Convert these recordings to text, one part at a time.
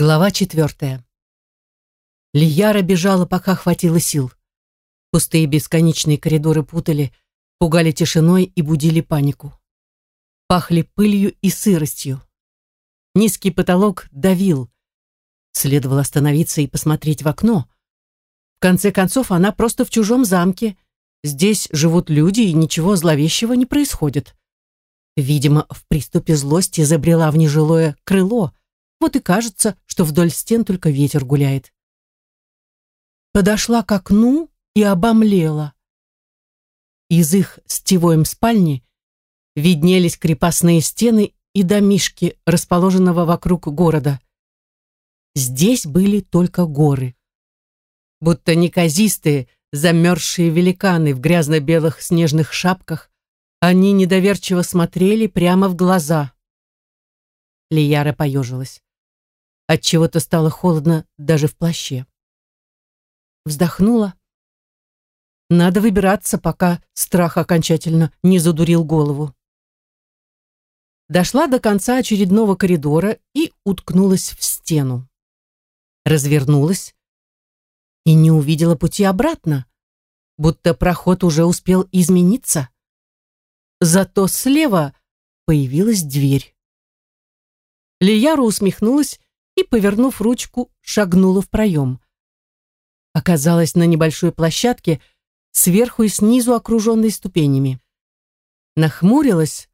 Глава четвертая. Лияра бежала, пока хватило сил. Пустые бесконечные коридоры путали, пугали тишиной и будили панику. Пахли пылью и сыростью. Низкий потолок давил. Следовало остановиться и посмотреть в окно. В конце концов, она просто в чужом замке. Здесь живут люди, и ничего зловещего не происходит. Видимо, в приступе злости забрела в нежилое крыло, вот и кажется, что вдоль стен только ветер гуляет. Подошла к окну и обомлела. Из их стевоем спальни виднелись крепостные стены и домишки, расположенного вокруг города. Здесь были только горы. Будто неказистые, замерзшие великаны в грязно-белых снежных шапках, они недоверчиво смотрели прямо в глаза. Лияра поежилась. От чего то стало холодно даже в плаще. Вздохнула. Надо выбираться, пока страх окончательно не задурил голову. Дошла до конца очередного коридора и уткнулась в стену. Развернулась и не увидела пути обратно, будто проход уже успел измениться. Зато слева появилась дверь. Лияра усмехнулась и, повернув ручку, шагнула в проем. Оказалась на небольшой площадке, сверху и снизу окруженной ступенями. Нахмурилась,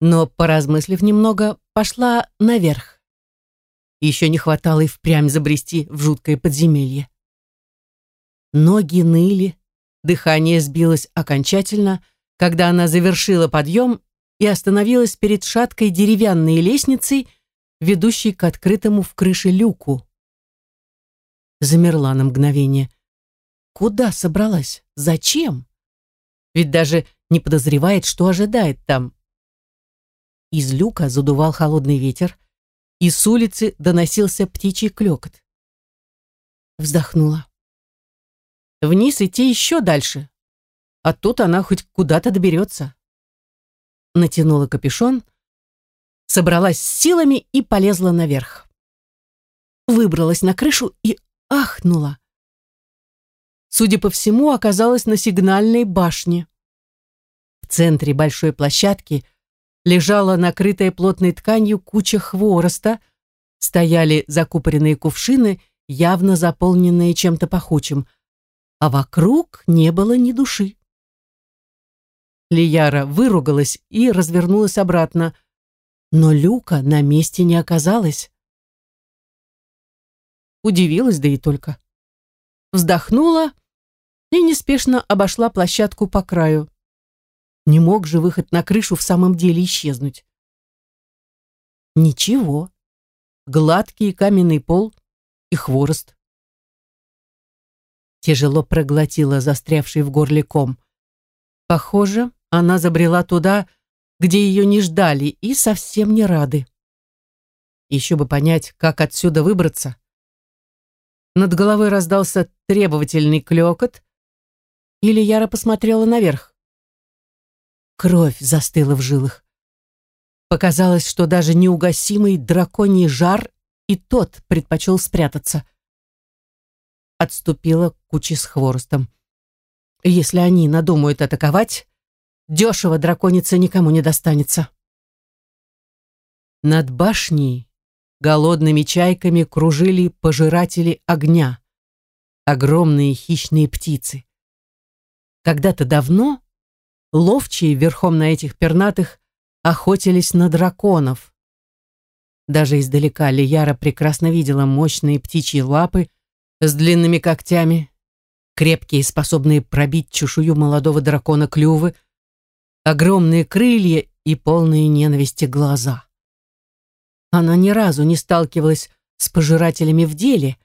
но, поразмыслив немного, пошла наверх. Еще не хватало и впрямь забрести в жуткое подземелье. Ноги ныли, дыхание сбилось окончательно — когда она завершила подъем и остановилась перед шаткой деревянной лестницей, ведущей к открытому в крыше люку. Замерла на мгновение. Куда собралась? Зачем? Ведь даже не подозревает, что ожидает там. Из люка задувал холодный ветер, и с улицы доносился птичий клёкот. Вздохнула. Вниз идти еще дальше, а тут она хоть куда-то доберется. Натянула капюшон, собралась с силами и полезла наверх. Выбралась на крышу и ахнула. Судя по всему, оказалась на сигнальной башне. В центре большой площадки лежала накрытая плотной тканью куча хвороста, стояли закупоренные кувшины, явно заполненные чем-то пахучим, а вокруг не было ни души. Лияра выругалась и развернулась обратно, но Люка на месте не оказалась. Удивилась, да и только. Вздохнула и неспешно обошла площадку по краю. Не мог же выход на крышу в самом деле исчезнуть. Ничего. Гладкий каменный пол и хворост. Тяжело проглотила застрявший в горле ком. Похоже, она забрела туда, где ее не ждали и совсем не рады. Еще бы понять, как отсюда выбраться. Над головой раздался требовательный клёкот, или Яра посмотрела наверх. Кровь застыла в жилах. Показалось, что даже неугасимый драконий жар и тот предпочел спрятаться. Отступила к куче с хворостом. Если они надумают атаковать, Дешево драконица никому не достанется. Над башней голодными чайками кружили пожиратели огня, огромные хищные птицы. Когда-то давно ловчие верхом на этих пернатых охотились на драконов. Даже издалека Лияра прекрасно видела мощные птичьи лапы с длинными когтями, крепкие, способные пробить чешую молодого дракона клювы, огромные крылья и полные ненависти глаза. Она ни разу не сталкивалась с пожирателями в деле,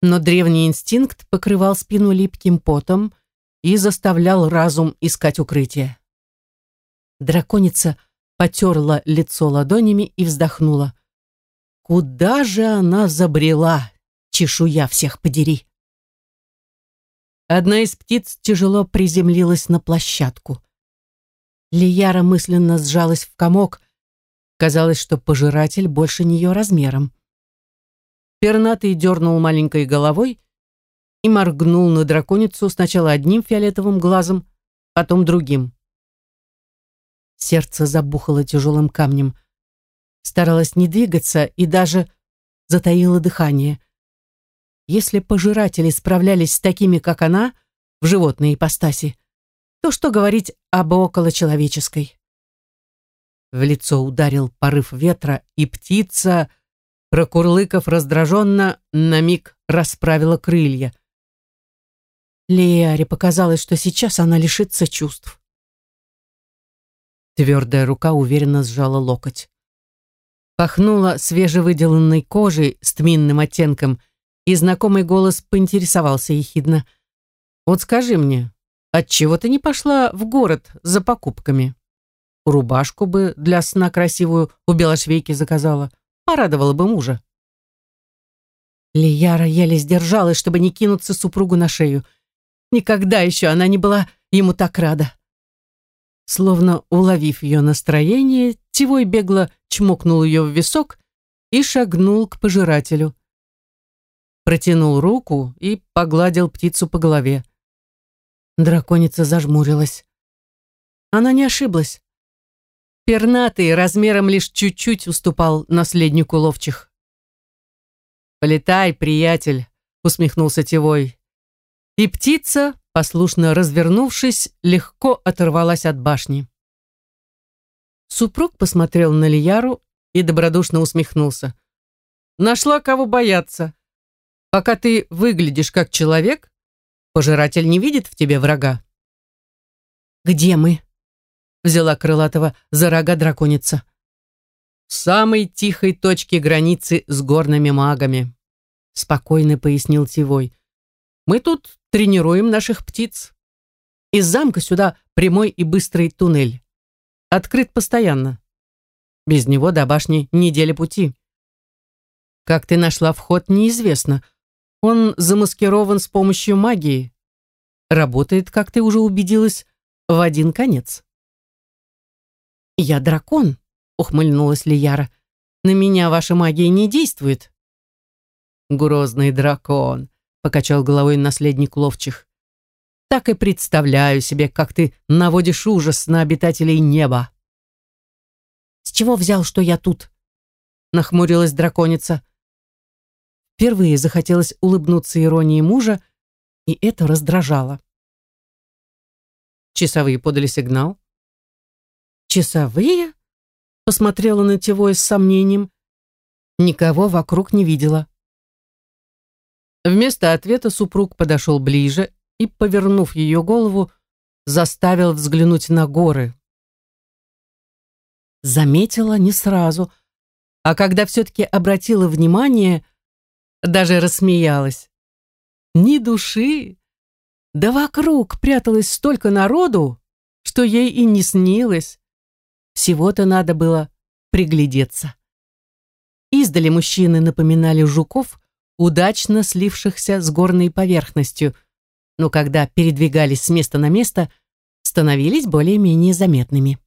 но древний инстинкт покрывал спину липким потом и заставлял разум искать укрытие. Драконица потерла лицо ладонями и вздохнула. Куда же она забрела, чешуя всех подери? Одна из птиц тяжело приземлилась на площадку. Лияра мысленно сжалась в комок. Казалось, что пожиратель больше нее размером. пернатый дернул маленькой головой и моргнул на драконицу сначала одним фиолетовым глазом, потом другим. Сердце забухало тяжелым камнем. Старалась не двигаться и даже затаила дыхание. Если пожиратели справлялись с такими, как она, в животной ипостаси, то что говорить об околочеловеческой? В лицо ударил порыв ветра, и птица, прокурлыков раздраженно, на миг расправила крылья. Лиаре показалось, что сейчас она лишится чувств. Твердая рука уверенно сжала локоть. Пахнула свежевыделанной кожей с тминным оттенком, и знакомый голос поинтересовался ехидно. «Вот скажи мне, отчего ты не пошла в город за покупками? Рубашку бы для сна красивую у белошвейки заказала, порадовала бы мужа». Лияра еле сдержалась, чтобы не кинуться супругу на шею. Никогда еще она не была ему так рада. Словно уловив ее настроение, Тивой бегло чмокнул ее в висок и шагнул к пожирателю. Протянул руку и погладил птицу по голове. Драконица зажмурилась. Она не ошиблась. Пернатый размером лишь чуть-чуть уступал наследнику ловчих. «Полетай, приятель», — усмехнулся Тивой. И птица, послушно развернувшись, легко оторвалась от башни. Супруг посмотрел на Лияру и добродушно усмехнулся. «Нашла кого бояться. Пока ты выглядишь как человек, пожиратель не видит в тебе врага». «Где мы?» — взяла Крылатого за рога драконица. «В самой тихой точке границы с горными магами», — спокойно пояснил Тивой. «Мы тут тренируем наших птиц. Из замка сюда прямой и быстрый туннель. Открыт постоянно. Без него до башни неделя пути. Как ты нашла вход, неизвестно. Он замаскирован с помощью магии. Работает, как ты уже убедилась, в один конец. «Я дракон», — ухмыльнулась Лияра. «На меня ваша магия не действует». «Грозный дракон», покачал головой наследник ловчих. Так и представляю себе, как ты наводишь ужас на обитателей неба. С чего взял, что я тут? Нахмурилась драконица. Впервые захотелось улыбнуться иронии мужа, и это раздражало. Часовые подали сигнал. «Часовые?» Посмотрела на Тевой с сомнением. Никого вокруг не видела. Вместо ответа супруг подошел ближе и, повернув ее голову, заставил взглянуть на горы. Заметила не сразу, а когда все-таки обратила внимание, даже рассмеялась. Ни души! Да вокруг пряталось столько народу, что ей и не снилось. Всего-то надо было приглядеться. Издали мужчины напоминали жуков, удачно слившихся с горной поверхностью, но когда передвигались с места на место, становились более-менее заметными.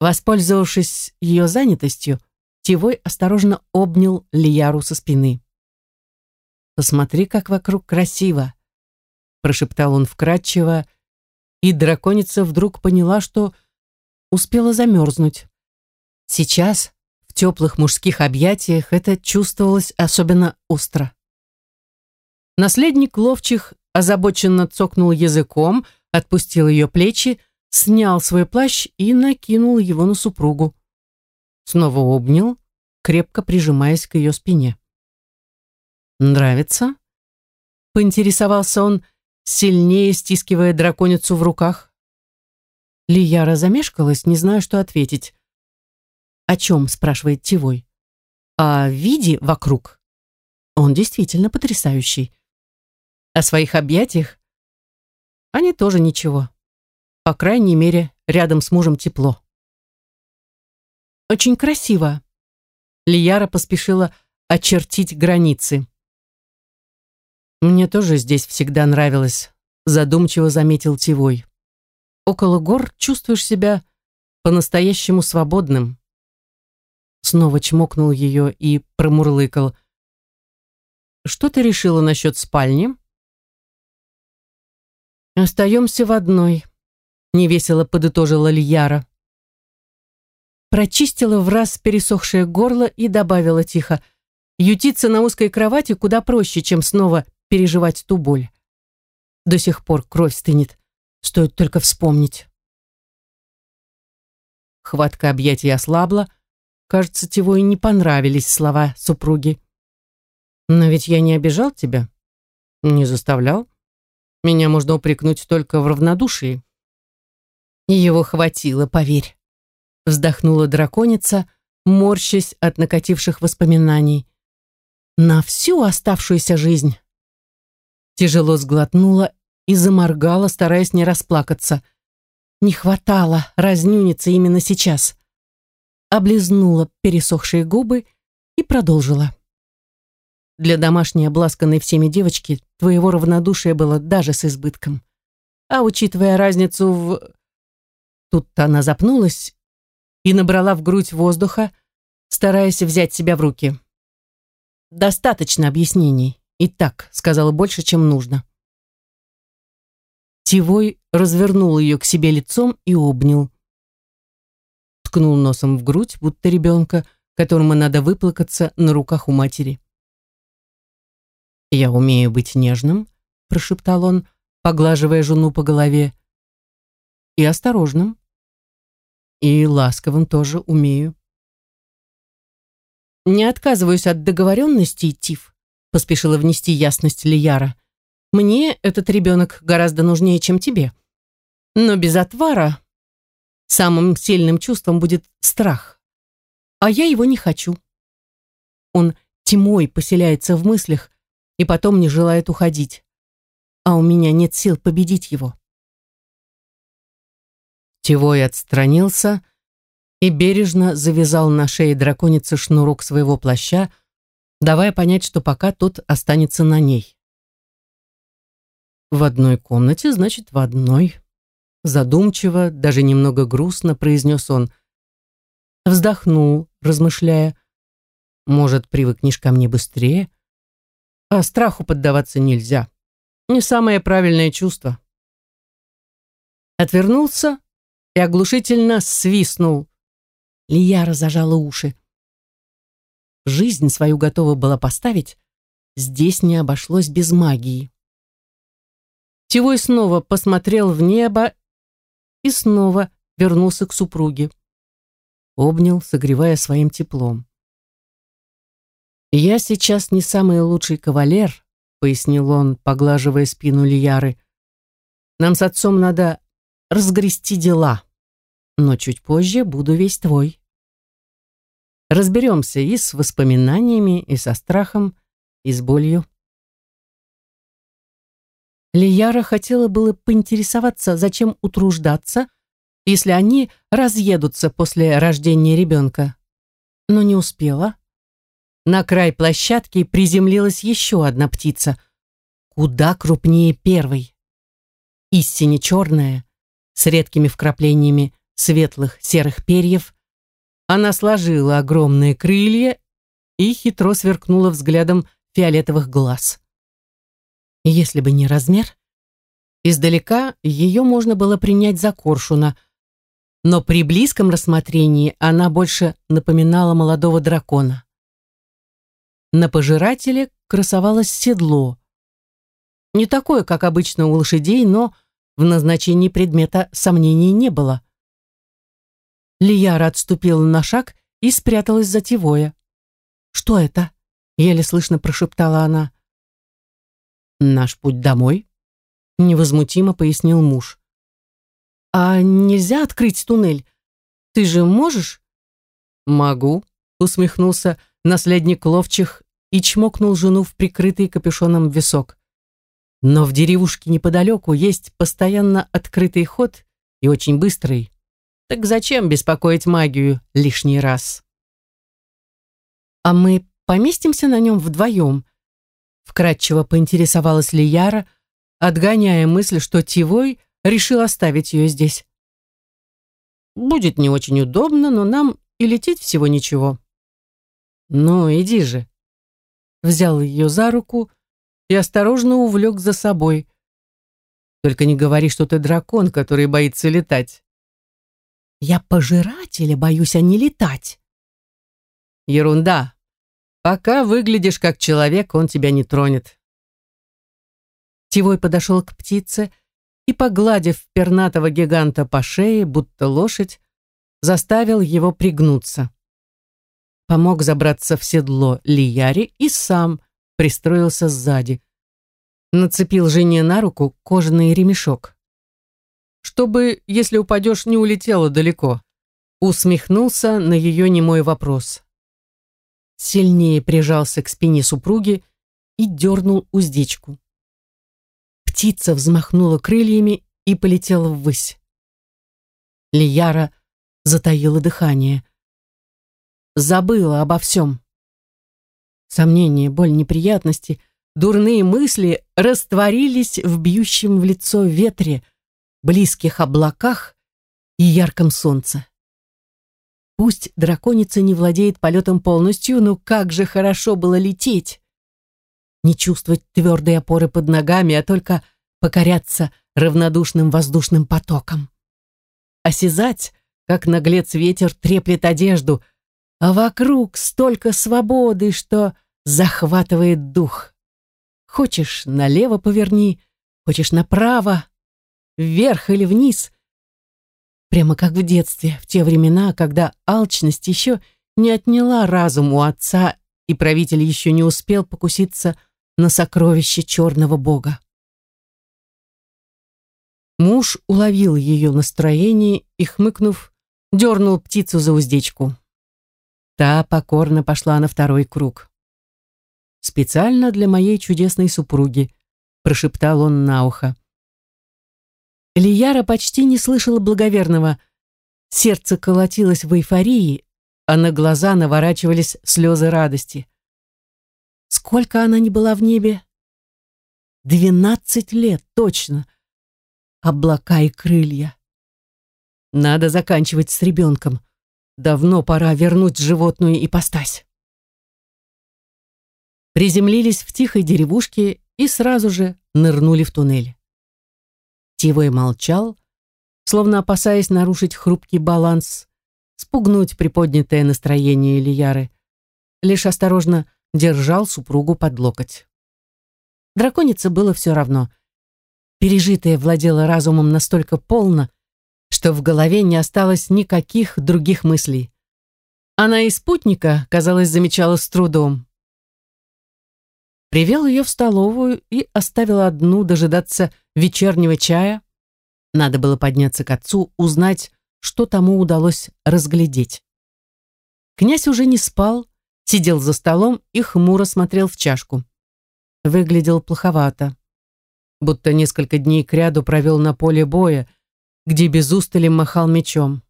Воспользовавшись ее занятостью, Тивой осторожно обнял Лияру со спины. «Посмотри, как вокруг красиво!» прошептал он вкрадчиво, и драконица вдруг поняла, что успела замерзнуть. Сейчас, теплых мужских объятиях это чувствовалось особенно остро. Наследник ловчих озабоченно цокнул языком, отпустил ее плечи, снял свой плащ и накинул его на супругу. Снова обнял, крепко прижимаясь к ее спине. «Нравится?» — поинтересовался он, сильнее стискивая драконицу в руках. Лияра замешкалась, не зная, что ответить. «О чем?» – спрашивает Тивой. «О виде вокруг». Он действительно потрясающий. О своих объятиях? Они тоже ничего. По крайней мере, рядом с мужем тепло. Очень красиво. Лияра поспешила очертить границы. Мне тоже здесь всегда нравилось, задумчиво заметил Тивой. Около гор чувствуешь себя по-настоящему свободным. снова чмокнул ее и промурлыкал. «Что ты решила насчет спальни?» «Остаемся в одной», — невесело подытожила Льяра. Прочистила в раз пересохшее горло и добавила тихо. «Ютиться на узкой кровати куда проще, чем снова переживать ту боль. До сих пор кровь стынет, стоит только вспомнить». Хватка объятий ослабла. Кажется, Тивой не понравились слова супруги. «Но ведь я не обижал тебя?» «Не заставлял?» Меня можно упрекнуть только в равнодушии. Его хватило, поверь. Вздохнула драконица, морщась от накативших воспоминаний. На всю оставшуюся жизнь. Тяжело сглотнула и заморгала, стараясь не расплакаться. Не хватало разнюниться именно сейчас. Облизнула пересохшие губы и продолжила. Для домашней обласканной всеми девочки твоего равнодушия было даже с избытком. А учитывая разницу в... Тут она запнулась и набрала в грудь воздуха, стараясь взять себя в руки. «Достаточно объяснений. И так сказала больше, чем нужно». Тивой развернул ее к себе лицом и обнял. Ткнул носом в грудь, будто ребенка, которому надо выплакаться на руках у матери. «Я умею быть нежным», — прошептал он, поглаживая жену по голове. «И осторожным. И ласковым тоже умею». «Не отказываюсь от договоренности, Тиф», — поспешила внести ясность Лияра. «Мне этот ребенок гораздо нужнее, чем тебе. Но без отвара самым сильным чувством будет страх. А я его не хочу. Он тьмой поселяется в мыслях, и потом не желает уходить. А у меня нет сил победить его. Тивой отстранился и бережно завязал на шее драконицы шнурок своего плаща, давая понять, что пока тот останется на ней. В одной комнате, значит, в одной. Задумчиво, даже немного грустно произнес он. Вздохнул, размышляя. Может, привыкнешь ко мне быстрее? А страху поддаваться нельзя. Не самое правильное чувство. Отвернулся и оглушительно свистнул. Лияра зажала уши. Жизнь свою готова была поставить, здесь не обошлось без магии. Тивой снова посмотрел в небо и снова вернулся к супруге. Обнял, согревая своим теплом. «Я сейчас не самый лучший кавалер», — пояснил он, поглаживая спину Лияры. «Нам с отцом надо разгрести дела, но чуть позже буду весь твой. Разберемся и с воспоминаниями, и со страхом, и с болью». Лияра хотела было поинтересоваться, зачем утруждаться, если они разъедутся после рождения ребенка, но не успела. На край площадки приземлилась еще одна птица, куда крупнее первой. Истине черная, с редкими вкраплениями светлых серых перьев, она сложила огромные крылья и хитро сверкнула взглядом фиолетовых глаз. Если бы не размер, издалека ее можно было принять за коршуна, но при близком рассмотрении она больше напоминала молодого дракона. На пожирателе красовалось седло. Не такое, как обычно у лошадей, но в назначении предмета сомнений не было. Лияра отступила на шаг и спряталась за Тивоя. «Что это?» — еле слышно прошептала она. «Наш путь домой», — невозмутимо пояснил муж. «А нельзя открыть туннель? Ты же можешь?» «Могу», — усмехнулся наследник ловчих и чмокнул жену в прикрытый капюшоном висок. Но в деревушке неподалеку есть постоянно открытый ход и очень быстрый. Так зачем беспокоить магию лишний раз? А мы поместимся на нем вдвоем? Вкратчиво поинтересовалась ли Яра, отгоняя мысль, что Тивой решил оставить ее здесь. Будет не очень удобно, но нам и лететь всего ничего. Ну, иди же. Взял ее за руку и осторожно увлек за собой. Только не говори, что ты дракон, который боится летать. Я пожирателя боюсь, а не летать. Ерунда. Пока выглядишь как человек, он тебя не тронет. Тивой подошел к птице и, погладив пернатого гиганта по шее, будто лошадь, заставил его пригнуться. Помог забраться в седло Лияри и сам пристроился сзади. Нацепил жене на руку кожаный ремешок. Чтобы, если упадешь, не улетело далеко. Усмехнулся на ее немой вопрос. Сильнее прижался к спине супруги и дернул уздечку. Птица взмахнула крыльями и полетела ввысь. Лияра затаила дыхание. Забыла обо всем. Сомнения, боль, неприятности, дурные мысли растворились в бьющем в лицо ветре, близких облаках и ярком солнце. Пусть драконица не владеет полетом полностью, но как же хорошо было лететь! Не чувствовать твердой опоры под ногами, а только покоряться равнодушным воздушным потоком. Осязать, как наглец ветер треплет одежду, а вокруг столько свободы, что захватывает дух. Хочешь, налево поверни, хочешь направо, вверх или вниз. Прямо как в детстве, в те времена, когда алчность еще не отняла разум у отца, и правитель еще не успел покуситься на сокровище черного бога. Муж уловил ее настроение и, хмыкнув, дернул птицу за уздечку. Та покорно пошла на второй круг. «Специально для моей чудесной супруги», — прошептал он на ухо. Лияра почти не слышала благоверного. Сердце колотилось в эйфории, а на глаза наворачивались слезы радости. Сколько она не была в небе? Двенадцать лет, точно. Облака и крылья. Надо заканчивать с ребенком. Давно пора вернуть животную ипостась. Приземлились в тихой деревушке и сразу же нырнули в туннель. Тивой молчал, словно опасаясь нарушить хрупкий баланс, спугнуть приподнятое настроение Ильяры. Лишь осторожно держал супругу под локоть. Драконице было все равно. Пережитое владело разумом настолько полно, что в голове не осталось никаких других мыслей. Она и спутника, казалось, замечала с трудом. Привел ее в столовую и оставил одну дожидаться вечернего чая. Надо было подняться к отцу, узнать, что тому удалось разглядеть. Князь уже не спал, сидел за столом и хмуро смотрел в чашку. Выглядел плоховато. Будто несколько дней кряду провел на поле боя, где без устали махал мечом.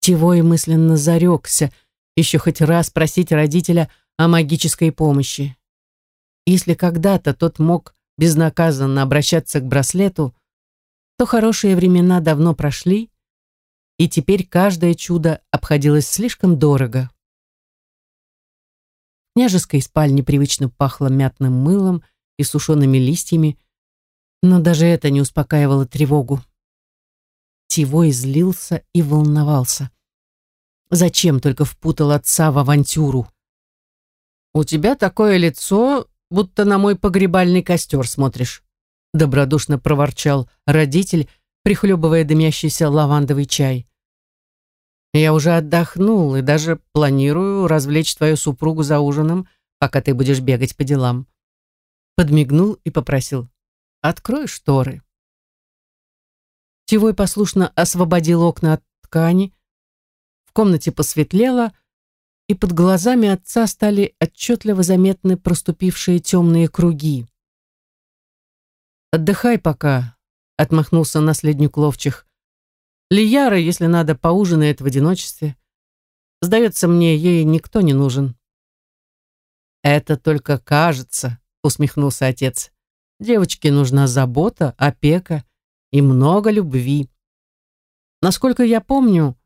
Тивой мысленно зарекся еще хоть раз просить родителя о магической помощи. Если когда-то тот мог безнаказанно обращаться к браслету, то хорошие времена давно прошли, и теперь каждое чудо обходилось слишком дорого. В княжеской спальне привычно пахло мятным мылом и сушеными листьями, но даже это не успокаивало тревогу. Тивой злился и волновался. Зачем только впутал отца в авантюру? «У тебя такое лицо, будто на мой погребальный костер смотришь», добродушно проворчал родитель, прихлебывая дымящийся лавандовый чай. «Я уже отдохнул и даже планирую развлечь твою супругу за ужином, пока ты будешь бегать по делам». Подмигнул и попросил «Открой шторы». Тивой послушно освободил окна от ткани. В комнате посветлело, и под глазами отца стали отчетливо заметны проступившие темные круги. «Отдыхай пока», — отмахнулся наследник ловчих. «Лияра, если надо, поужинает в одиночестве. Сдается мне, ей никто не нужен». «Это только кажется», — усмехнулся отец. «Девочке нужна забота, опека и много любви. Насколько я помню,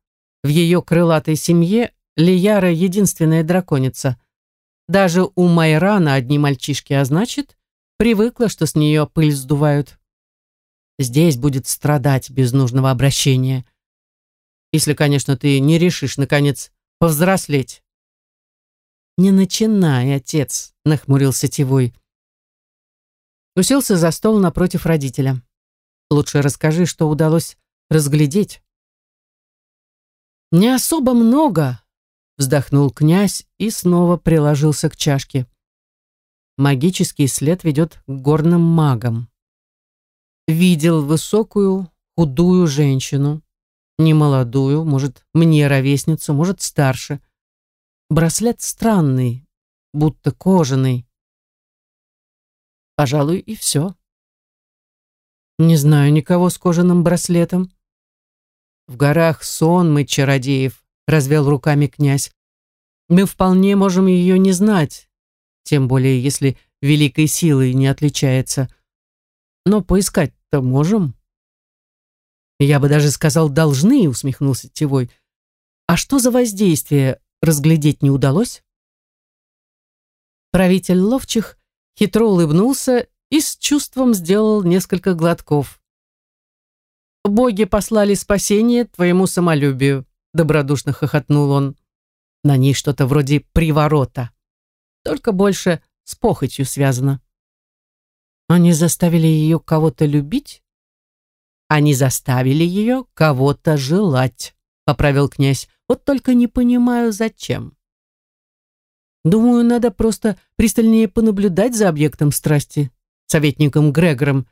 в ее крылатой семье Лияра единственная драконица. Даже у Майрана одни мальчишки, а значит, привыкла, что с нее пыль сдувают. Здесь будет страдать без нужного обращения. Если, конечно, ты не решишь, наконец, повзрослеть. «Не начинай, отец», — нахмурился Тивой. Уселся за стол напротив родителя. «Лучше расскажи, что удалось разглядеть». «Не особо много», — вздохнул князь и снова приложился к чашке. Магический след ведет к горным магам. Видел высокую, худую женщину, немолодую, может, мне ровесницу, может, старше. Браслет странный, будто кожаный. Пожалуй, и все. Не знаю никого с кожаным браслетом. В горах сон мы чародеев, развел руками князь. Мы вполне можем ее не знать, тем более если великой силой не отличается. Но поискать-то можем. Я бы даже сказал, должны, усмехнулся Тевой. А что за воздействие разглядеть не удалось? Правитель ловчих хитро улыбнулся и с чувством сделал несколько глотков. «Боги послали спасение твоему самолюбию», — добродушно хохотнул он. На ней что-то вроде приворота, только больше с похотью связано. Они заставили ее кого-то любить? Они заставили ее кого-то желать, поправил князь. Вот только не понимаю, зачем. Думаю, надо просто пристальнее понаблюдать за объектом страсти, советником Грегором,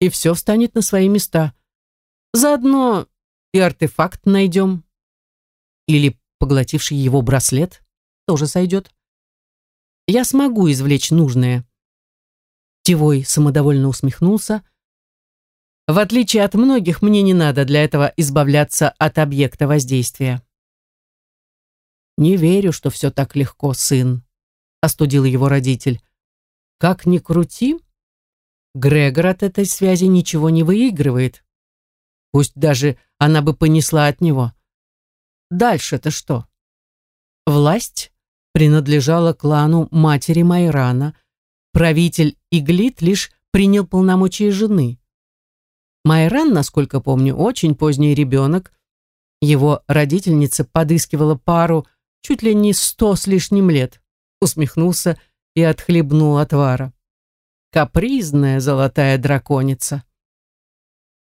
и все встанет на свои места. Заодно и артефакт найдем. Или поглотивший его браслет тоже сойдет. Я смогу извлечь нужное. Тивой самодовольно усмехнулся. В отличие от многих, мне не надо для этого избавляться от объекта воздействия. «Не верю, что все так легко, сын», — остудил его родитель. «Как ни крути, Грегор от этой связи ничего не выигрывает. Пусть даже она бы понесла от него. Дальше-то что? Власть принадлежала клану матери Майрана. Правитель Иглит лишь принял полномочия жены. Майран, насколько помню, очень поздний ребенок. Его родительница подыскивала пару чуть ли не сто с лишним лет, усмехнулся и отхлебнул отвара. Капризная золотая драконица.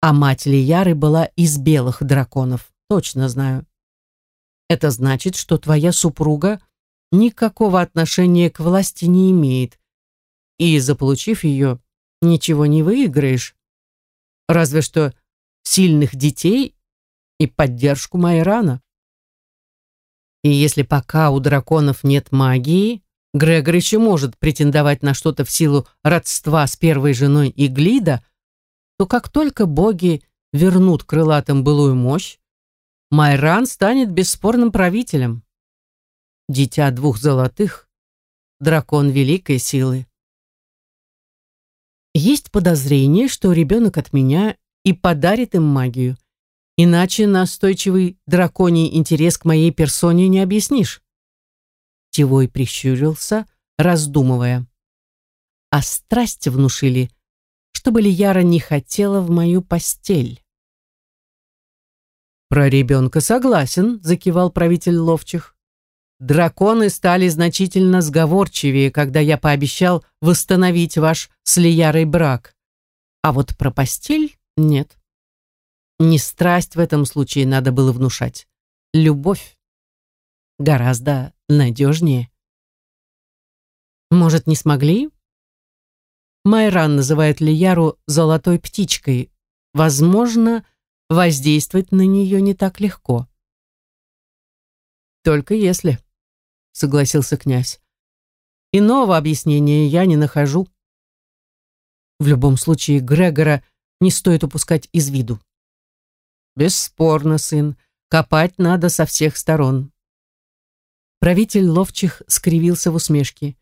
А мать Лияры была из белых драконов, точно знаю. Это значит, что твоя супруга никакого отношения к власти не имеет, и, заполучив ее, ничего не выиграешь, разве что сильных детей и поддержку Майрана. И если пока у драконов нет магии, Грегор еще может претендовать на что-то в силу родства с первой женой Иглида, то как только боги вернут крылатым былую мощь, Майран станет бесспорным правителем. Дитя двух золотых, дракон великой силы. Есть подозрение, что ребенок от меня и подарит им магию. Иначе настойчивый драконий интерес к моей персоне не объяснишь. Тевой прищурился, раздумывая. А страсть внушили, чтобы Лияра не хотела в мою постель. «Про ребенка согласен», — закивал правитель ловчих. «Драконы стали значительно сговорчивее, когда я пообещал восстановить ваш с Лиярой брак. А вот про постель нет». Не страсть в этом случае надо было внушать. Любовь. Гораздо надежнее. Может, не смогли? Майран называет Лияру «золотой птичкой». Возможно, воздействовать на нее не так легко. «Только если», — согласился князь. «Иного объяснения я не нахожу. В любом случае, Грегора не стоит упускать из виду. Бесспорно, сын, копать надо со всех сторон. Правитель ловчих скривился в усмешке.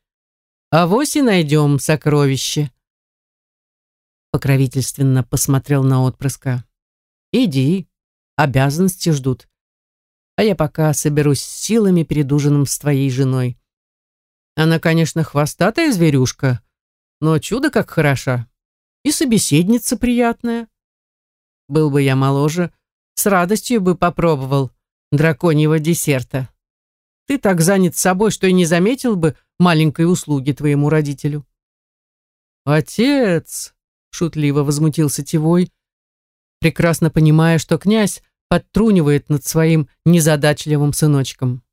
А вось и найдем сокровище. Покровительственно посмотрел на отпрыска. Иди, обязанности ждут. а я пока соберусь силами перед ужином с твоей женой. Она, конечно, хвостатая зверюшка, но чудо как хороша. И собеседница приятная. Был бы я моложе, с радостью бы попробовал драконьего десерта. Ты так занят собой, что и не заметил бы маленькой услуги твоему родителю. «Отец!» — шутливо возмутился Тивой, прекрасно понимая, что князь подтрунивает над своим незадачливым сыночком.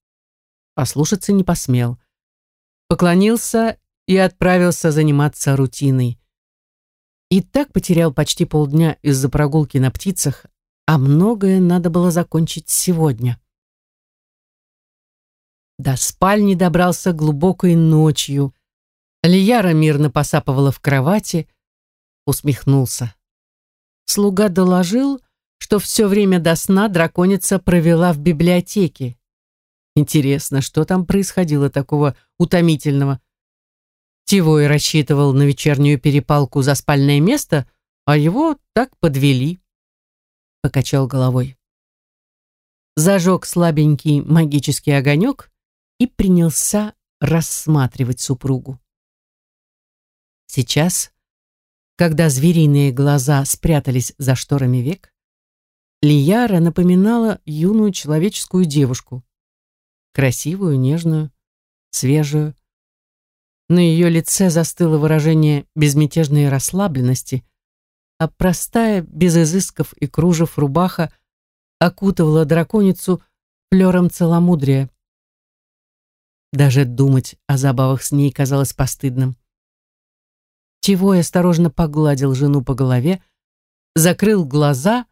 Послушаться не посмел. Поклонился и отправился заниматься рутиной. И так потерял почти полдня из-за прогулки на птицах, а многое надо было закончить сегодня. До спальни добрался глубокой ночью. Лияра мирно посапывала в кровати, усмехнулся. Слуга доложил, что все время до сна драконица провела в библиотеке. Интересно, что там происходило такого утомительного? Тивой рассчитывал на вечернюю перепалку за спальное место, а его так подвели. Покачал головой. Зажег слабенький магический огонек и принялся рассматривать супругу. Сейчас, когда звериные глаза спрятались за шторами век, Лияра напоминала юную человеческую девушку. Красивую, нежную, свежую, на ее лице застыло выражение безмятежной расслабленности, а простая, без изысков и кружев рубаха окутывала драконицу флером целомудрия. Даже думать о забавах с ней казалось постыдным. Тивой осторожно погладил жену по голове, закрыл глаза,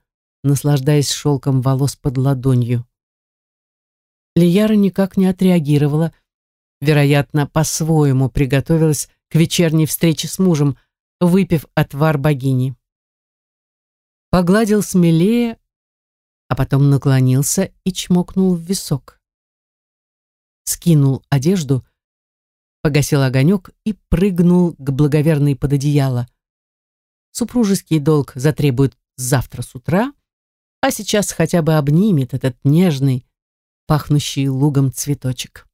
наслаждаясь шелком волос под ладонью. Лияра никак не отреагировала, вероятно, по-своему приготовилась к вечерней встрече с мужем, выпив отвар богини. Погладил смелее, а потом наклонился и чмокнул в висок. Скинул одежду, погасил огонек и прыгнул к благоверной под одеяло. Супружеский долг затребует завтра с утра, а сейчас хотя бы обнимет этот нежный, пахнущий лугом цветочек.